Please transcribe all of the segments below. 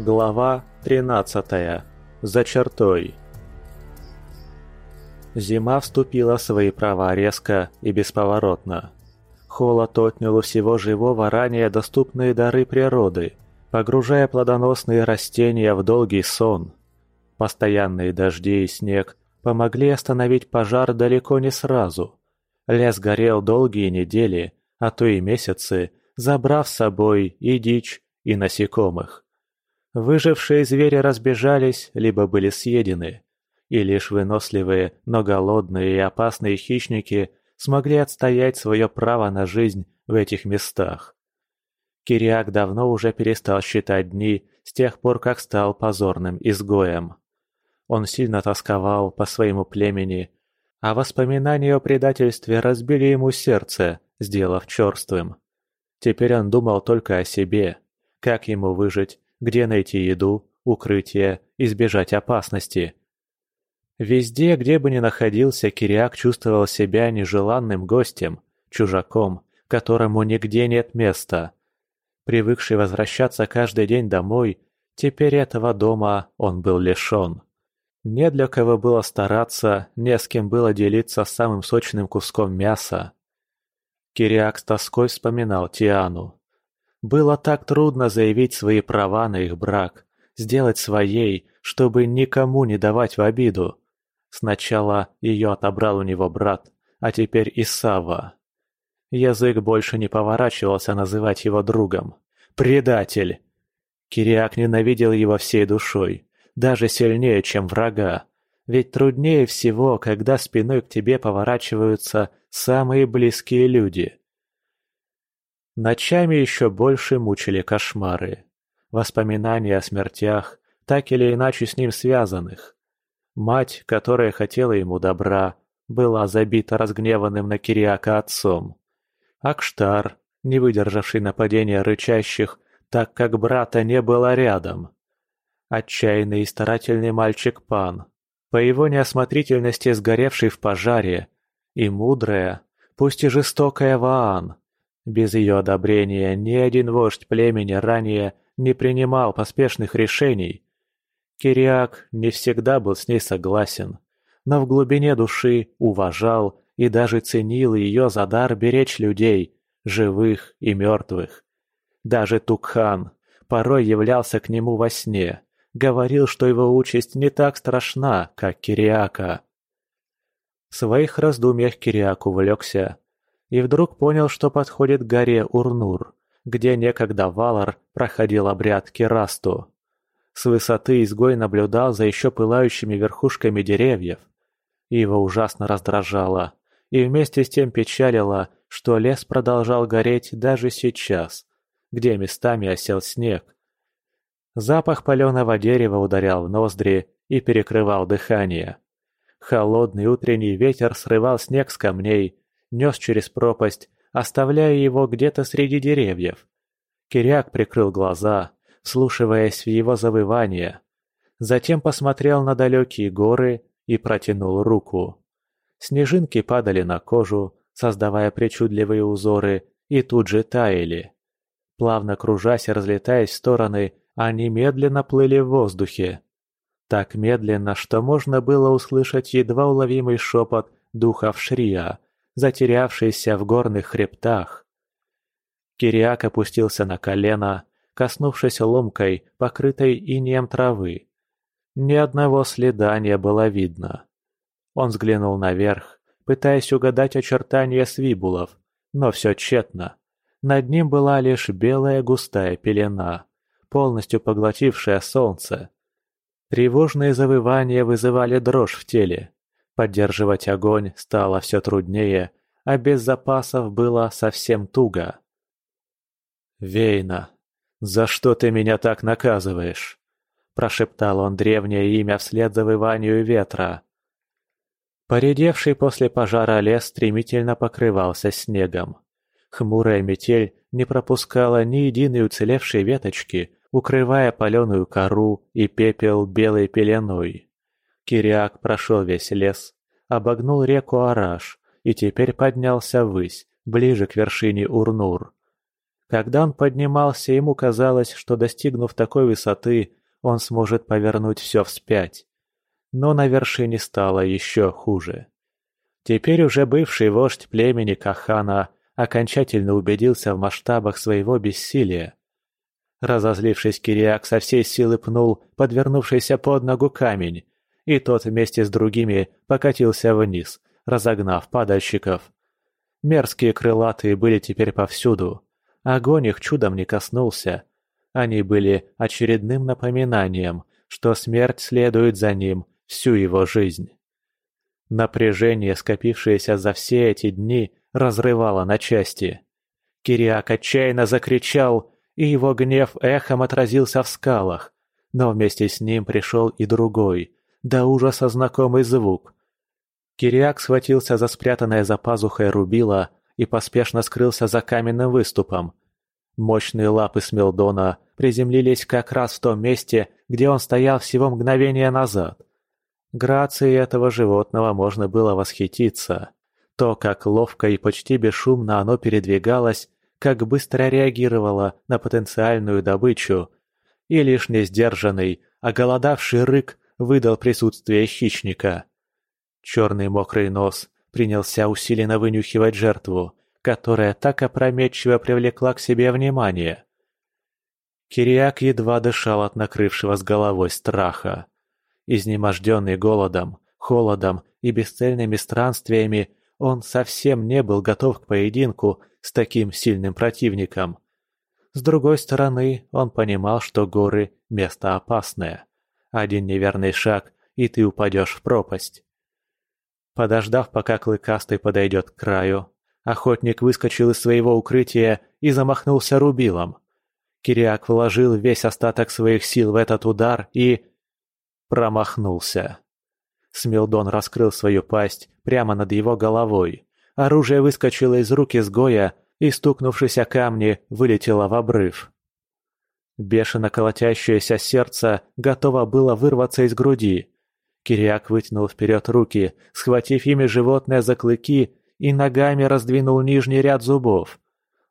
Глава 13. За чертой. Зима вступила в свои права резко и бесповоротно. Холод отнял у всего живого ранее доступные дары природы, погружая плодоносные растения в долгий сон. Постоянные дожди и снег помогли остановить пожар далеко не сразу. Лес горел долгие недели, а то и месяцы, забрав с собой и дичь, и насекомых. Выжившие звери разбежались, либо были съедены, и лишь выносливые, но голодные и опасные хищники смогли отстоять свое право на жизнь в этих местах. Кириак давно уже перестал считать дни с тех пор, как стал позорным изгоем. Он сильно тосковал по своему племени, а воспоминания о предательстве разбили ему сердце, сделав черствым. Теперь он думал только о себе, как ему выжить где найти еду, укрытие, избежать опасности. Везде, где бы ни находился, Кириак чувствовал себя нежеланным гостем, чужаком, которому нигде нет места. Привыкший возвращаться каждый день домой, теперь этого дома он был лишен. Не для кого было стараться, не с кем было делиться самым сочным куском мяса. Кириак с тоской вспоминал Тиану. Было так трудно заявить свои права на их брак, сделать своей, чтобы никому не давать в обиду. Сначала ее отобрал у него брат, а теперь и Сава. Язык больше не поворачивался называть его другом. «Предатель!» Кириак ненавидел его всей душой, даже сильнее, чем врага. Ведь труднее всего, когда спиной к тебе поворачиваются самые близкие люди. Ночами еще больше мучили кошмары. Воспоминания о смертях, так или иначе с ним связанных. Мать, которая хотела ему добра, была забита разгневанным на Кириака отцом. Акштар, не выдержавший нападения рычащих, так как брата не было рядом. Отчаянный и старательный мальчик Пан, по его неосмотрительности сгоревший в пожаре, и мудрая, пусть и жестокая Ваан, без ее одобрения ни один вождь племени ранее не принимал поспешных решений. Кириак не всегда был с ней согласен, но в глубине души уважал и даже ценил ее за дар беречь людей, живых и мертвых. Даже Тукхан порой являлся к нему во сне, говорил, что его участь не так страшна, как Кириака. В своих раздумьях Кириак увлекся и вдруг понял, что подходит к горе Урнур, где некогда Валар проходил обряд Керасту. С высоты изгой наблюдал за еще пылающими верхушками деревьев. Его ужасно раздражало, и вместе с тем печалило, что лес продолжал гореть даже сейчас, где местами осел снег. Запах паленого дерева ударял в ноздри и перекрывал дыхание. Холодный утренний ветер срывал снег с камней нес через пропасть, оставляя его где-то среди деревьев. Киряк прикрыл глаза, слушаясь в его завывание. Затем посмотрел на далекие горы и протянул руку. Снежинки падали на кожу, создавая причудливые узоры, и тут же таяли. Плавно кружась и разлетаясь в стороны, они медленно плыли в воздухе. Так медленно, что можно было услышать едва уловимый шепот духов Шрия, затерявшийся в горных хребтах. Кириак опустился на колено, коснувшись ломкой, покрытой инеем травы. Ни одного следа не было видно. Он взглянул наверх, пытаясь угадать очертания свибулов, но все тщетно. Над ним была лишь белая густая пелена, полностью поглотившая солнце. Тревожные завывания вызывали дрожь в теле. Поддерживать огонь стало все труднее, а без запасов было совсем туго. «Вейна, за что ты меня так наказываешь?» – прошептал он древнее имя вслед завыванию ветра. Поредевший после пожара лес стремительно покрывался снегом. Хмурая метель не пропускала ни единой уцелевшей веточки, укрывая паленую кору и пепел белой пеленой. Кириак прошел весь лес, обогнул реку Араш и теперь поднялся ввысь, ближе к вершине Урнур. Когда он поднимался, ему казалось, что достигнув такой высоты, он сможет повернуть все вспять. Но на вершине стало еще хуже. Теперь уже бывший вождь племени Кахана окончательно убедился в масштабах своего бессилия. Разозлившись, Кириак со всей силы пнул подвернувшийся под ногу камень, и тот вместе с другими покатился вниз, разогнав падальщиков. Мерзкие крылатые были теперь повсюду. Огонь их чудом не коснулся. Они были очередным напоминанием, что смерть следует за ним всю его жизнь. Напряжение, скопившееся за все эти дни, разрывало на части. Кириак отчаянно закричал, и его гнев эхом отразился в скалах, но вместе с ним пришел и другой, до ужаса знакомый звук. Кириак схватился за спрятанное за пазухой рубило и поспешно скрылся за каменным выступом. Мощные лапы Смелдона приземлились как раз в том месте, где он стоял всего мгновение назад. Грацией этого животного можно было восхититься. То, как ловко и почти бесшумно оно передвигалось, как быстро реагировало на потенциальную добычу, и лишь несдержанный, оголодавший рык выдал присутствие хищника. Черный мокрый нос принялся усиленно вынюхивать жертву, которая так опрометчиво привлекла к себе внимание. Кириак едва дышал от накрывшего с головой страха. Изнеможденный голодом, холодом и бесцельными странствиями, он совсем не был готов к поединку с таким сильным противником. С другой стороны, он понимал, что горы – место опасное. Один неверный шаг, и ты упадешь в пропасть. Подождав, пока Клыкастый подойдет к краю, охотник выскочил из своего укрытия и замахнулся рубилом. Кириак вложил весь остаток своих сил в этот удар и... промахнулся. Смилдон раскрыл свою пасть прямо над его головой. Оружие выскочило из рук изгоя и, стукнувшись о камни, вылетело в обрыв. Бешено колотящееся сердце готово было вырваться из груди. Кириак вытянул вперед руки, схватив ими животное за клыки и ногами раздвинул нижний ряд зубов.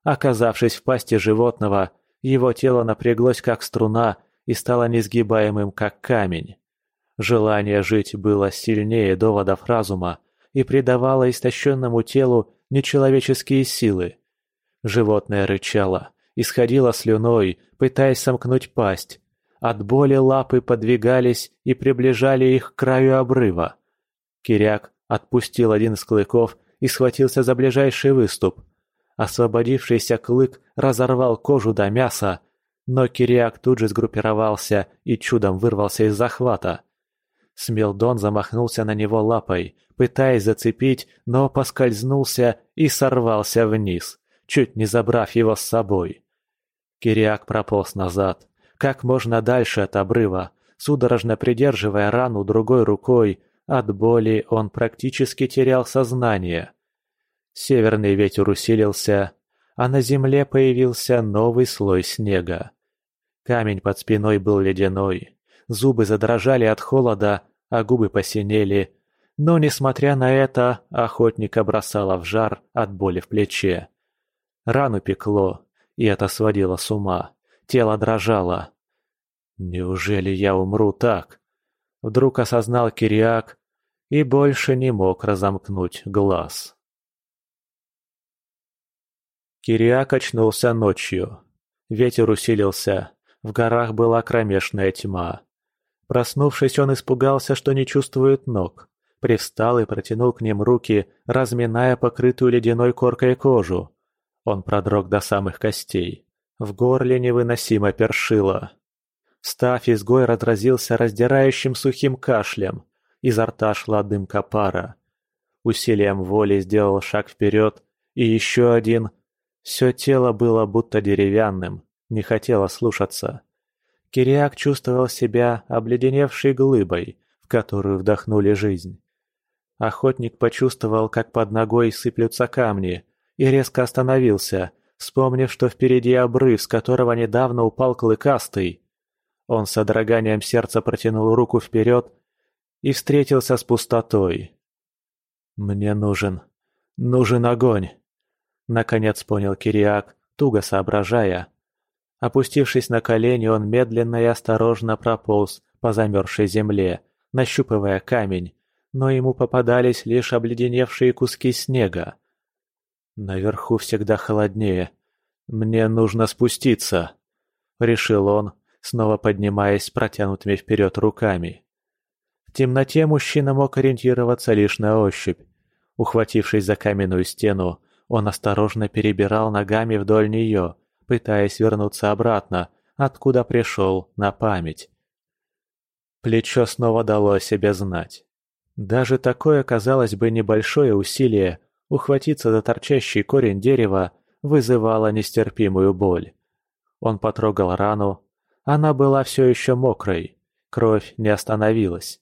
Оказавшись в пасти животного, его тело напряглось как струна и стало несгибаемым как камень. Желание жить было сильнее доводов разума и придавало истощенному телу нечеловеческие силы. Животное рычало, исходило слюной, пытаясь сомкнуть пасть. От боли лапы подвигались и приближали их к краю обрыва. Киряк отпустил один из клыков и схватился за ближайший выступ. Освободившийся клык разорвал кожу до мяса, но Кириак тут же сгруппировался и чудом вырвался из захвата. Смелдон замахнулся на него лапой, пытаясь зацепить, но поскользнулся и сорвался вниз, чуть не забрав его с собой. Кириак прополз назад, как можно дальше от обрыва, судорожно придерживая рану другой рукой, от боли он практически терял сознание. Северный ветер усилился, а на земле появился новый слой снега. Камень под спиной был ледяной, зубы задрожали от холода, а губы посинели, но, несмотря на это, охотника бросало в жар от боли в плече. Рану пекло, и это сводило с ума. Тело дрожало. «Неужели я умру так?» Вдруг осознал Кириак и больше не мог разомкнуть глаз. Кириак очнулся ночью. Ветер усилился, в горах была кромешная тьма. Проснувшись, он испугался, что не чувствует ног. Привстал и протянул к ним руки, разминая покрытую ледяной коркой кожу. Он продрог до самых костей. В горле невыносимо першило. Встав, изгой разразился раздирающим сухим кашлем. Изо рта шла дымка пара. Усилием воли сделал шаг вперед, и еще один. Все тело было будто деревянным, не хотело слушаться. Кириак чувствовал себя обледеневшей глыбой, в которую вдохнули жизнь. Охотник почувствовал, как под ногой сыплются камни, и резко остановился, вспомнив, что впереди обрыв, с которого недавно упал клыкастый. Он с одраганием сердца протянул руку вперед и встретился с пустотой. «Мне нужен... нужен огонь!» Наконец понял Кириак, туго соображая. Опустившись на колени, он медленно и осторожно прополз по замерзшей земле, нащупывая камень, но ему попадались лишь обледеневшие куски снега. Наверху всегда холоднее. Мне нужно спуститься, решил он, снова поднимаясь протянутыми вперед руками. В темноте мужчина мог ориентироваться лишь на ощупь. Ухватившись за каменную стену, он осторожно перебирал ногами вдоль нее, пытаясь вернуться обратно, откуда пришел, на память. Плечо снова дало о себе знать. Даже такое, казалось бы, небольшое усилие ухватиться за торчащий корень дерева вызывало нестерпимую боль. Он потрогал рану. Она была все еще мокрой. Кровь не остановилась.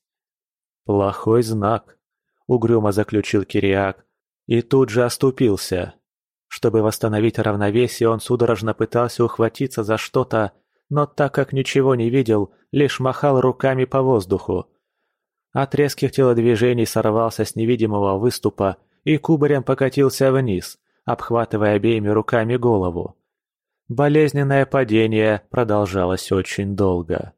«Плохой знак», — угрюмо заключил Кириак, и тут же оступился. Чтобы восстановить равновесие, он судорожно пытался ухватиться за что-то, но так как ничего не видел, лишь махал руками по воздуху. От резких телодвижений сорвался с невидимого выступа и кубарем покатился вниз, обхватывая обеими руками голову. Болезненное падение продолжалось очень долго.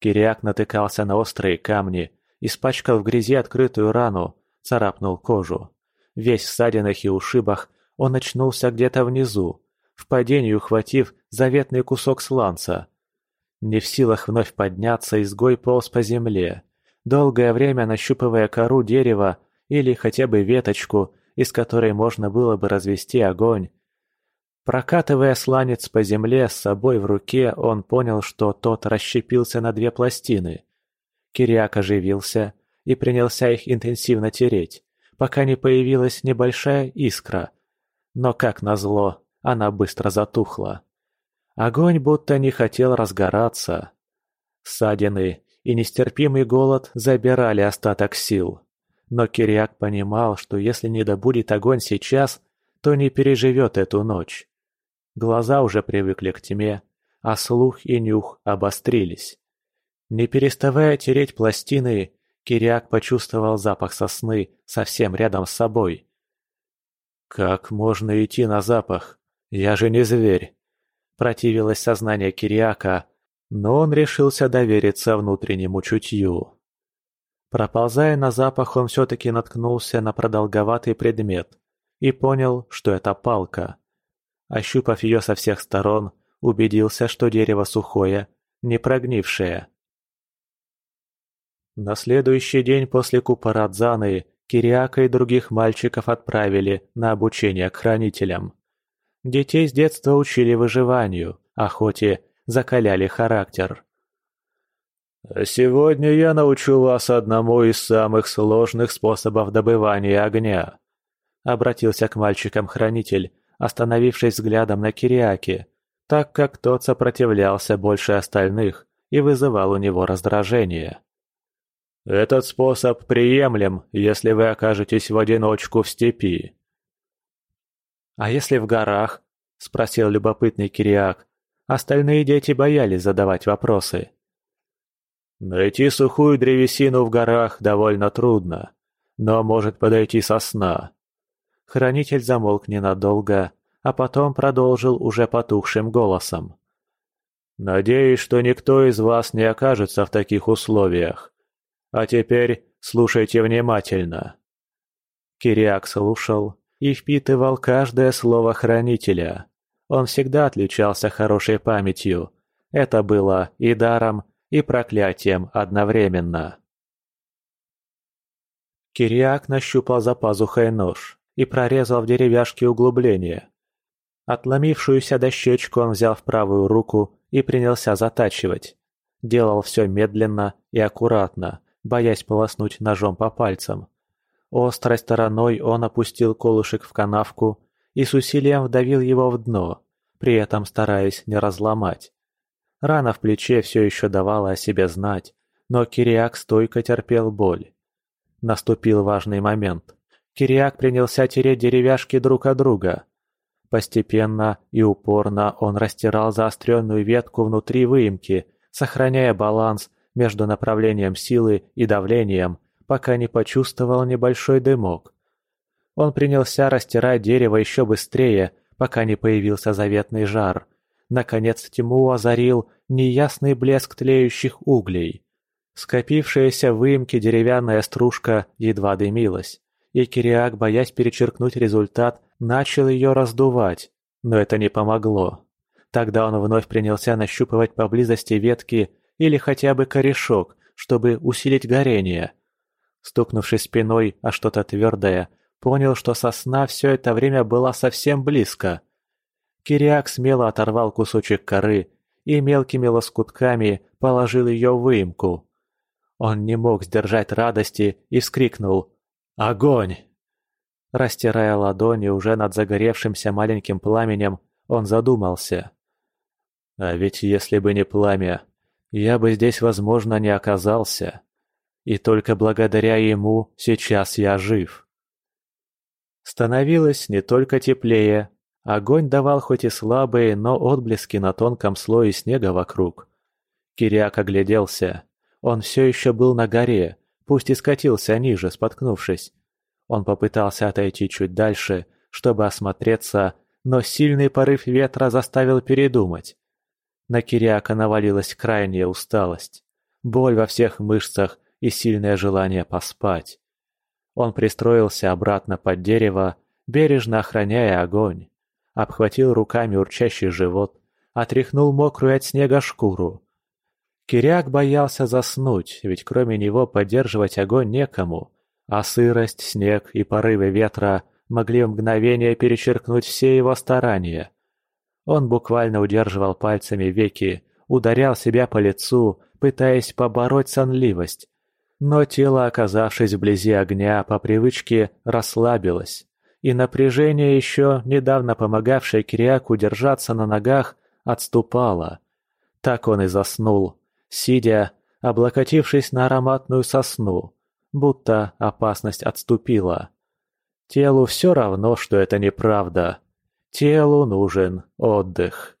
Кириак натыкался на острые камни, испачкал в грязи открытую рану, царапнул кожу. Весь в ссадинах и ушибах, он очнулся где-то внизу, в падении ухватив заветный кусок сланца. Не в силах вновь подняться, изгой полз по земле, долгое время нащупывая кору дерева или хотя бы веточку, из которой можно было бы развести огонь. Прокатывая сланец по земле с собой в руке, он понял, что тот расщепился на две пластины. Кириак оживился и принялся их интенсивно тереть, пока не появилась небольшая искра. Но, как назло, она быстро затухла. Огонь будто не хотел разгораться. Ссадины и нестерпимый голод забирали остаток сил. Но Кириак понимал, что если не добудет огонь сейчас, то не переживет эту ночь. Глаза уже привыкли к тьме, а слух и нюх обострились. Не переставая тереть пластины, Кириак почувствовал запах сосны совсем рядом с собой. «Как можно идти на запах? Я же не зверь!» Противилось сознание Кириака, но он решился довериться внутреннему чутью. Проползая на запах, он все-таки наткнулся на продолговатый предмет и понял, что это палка. Ощупав ее со всех сторон, убедился, что дерево сухое, не прогнившее. На следующий день после Купарадзаны Кириака и других мальчиков отправили на обучение к хранителям. Детей с детства учили выживанию, охоте, закаляли характер. «Сегодня я научу вас одному из самых сложных способов добывания огня», — обратился к мальчикам хранитель, остановившись взглядом на Кириаке, так как тот сопротивлялся больше остальных и вызывал у него раздражение. Этот способ приемлем, если вы окажетесь в одиночку в степи. «А если в горах?» – спросил любопытный Кириак. Остальные дети боялись задавать вопросы. «Найти сухую древесину в горах довольно трудно, но может подойти сосна». Хранитель замолк ненадолго, а потом продолжил уже потухшим голосом. «Надеюсь, что никто из вас не окажется в таких условиях. А теперь слушайте внимательно». Кириак слушал и впитывал каждое слово хранителя. Он всегда отличался хорошей памятью. Это было и даром, и проклятием одновременно. Кириак нащупал за пазухой нож и прорезал в деревяшке углубление. Отломившуюся дощечку он взял в правую руку и принялся затачивать. Делал все медленно и аккуратно, боясь полоснуть ножом по пальцам. Острой стороной он опустил колышек в канавку и с усилием вдавил его в дно, при этом стараясь не разломать. Рана в плече все еще давала о себе знать, но Кириак стойко терпел боль. Наступил важный момент. Кириак принялся тереть деревяшки друг от друга. Постепенно и упорно он растирал заостренную ветку внутри выемки, сохраняя баланс между направлением силы и давлением, пока не почувствовал небольшой дымок. Он принялся растирать дерево еще быстрее, пока не появился заветный жар. Наконец тьму озарил неясный блеск тлеющих углей. Скопившаяся в выемке деревянная стружка едва дымилась, и Кириак, боясь перечеркнуть результат, начал ее раздувать, но это не помогло. Тогда он вновь принялся нащупывать поблизости ветки или хотя бы корешок, чтобы усилить горение. Стукнувшись спиной о что-то твердое, понял, что сосна все это время была совсем близко. Кириак смело оторвал кусочек коры и мелкими лоскутками положил ее в выемку. Он не мог сдержать радости и вскрикнул «Огонь!». Растирая ладони уже над загоревшимся маленьким пламенем, он задумался. «А ведь если бы не пламя, я бы здесь, возможно, не оказался. И только благодаря ему сейчас я жив». Становилось не только теплее, огонь давал хоть и слабые, но отблески на тонком слое снега вокруг. Кириак огляделся. Он все еще был на горе, пусть и скатился ниже, споткнувшись. Он попытался отойти чуть дальше, чтобы осмотреться, но сильный порыв ветра заставил передумать. На Кириака навалилась крайняя усталость, боль во всех мышцах и сильное желание поспать. Он пристроился обратно под дерево, бережно охраняя огонь. Обхватил руками урчащий живот, отряхнул мокрую от снега шкуру. Киряк боялся заснуть, ведь кроме него поддерживать огонь некому, а сырость, снег и порывы ветра могли в мгновение перечеркнуть все его старания. Он буквально удерживал пальцами веки, ударял себя по лицу, пытаясь побороть сонливость, но тело, оказавшись вблизи огня, по привычке расслабилось, и напряжение, еще недавно помогавшее Кириаку держаться на ногах, отступало. Так он и заснул, сидя, облокотившись на ароматную сосну, будто опасность отступила. Телу все равно, что это неправда. Телу нужен отдых.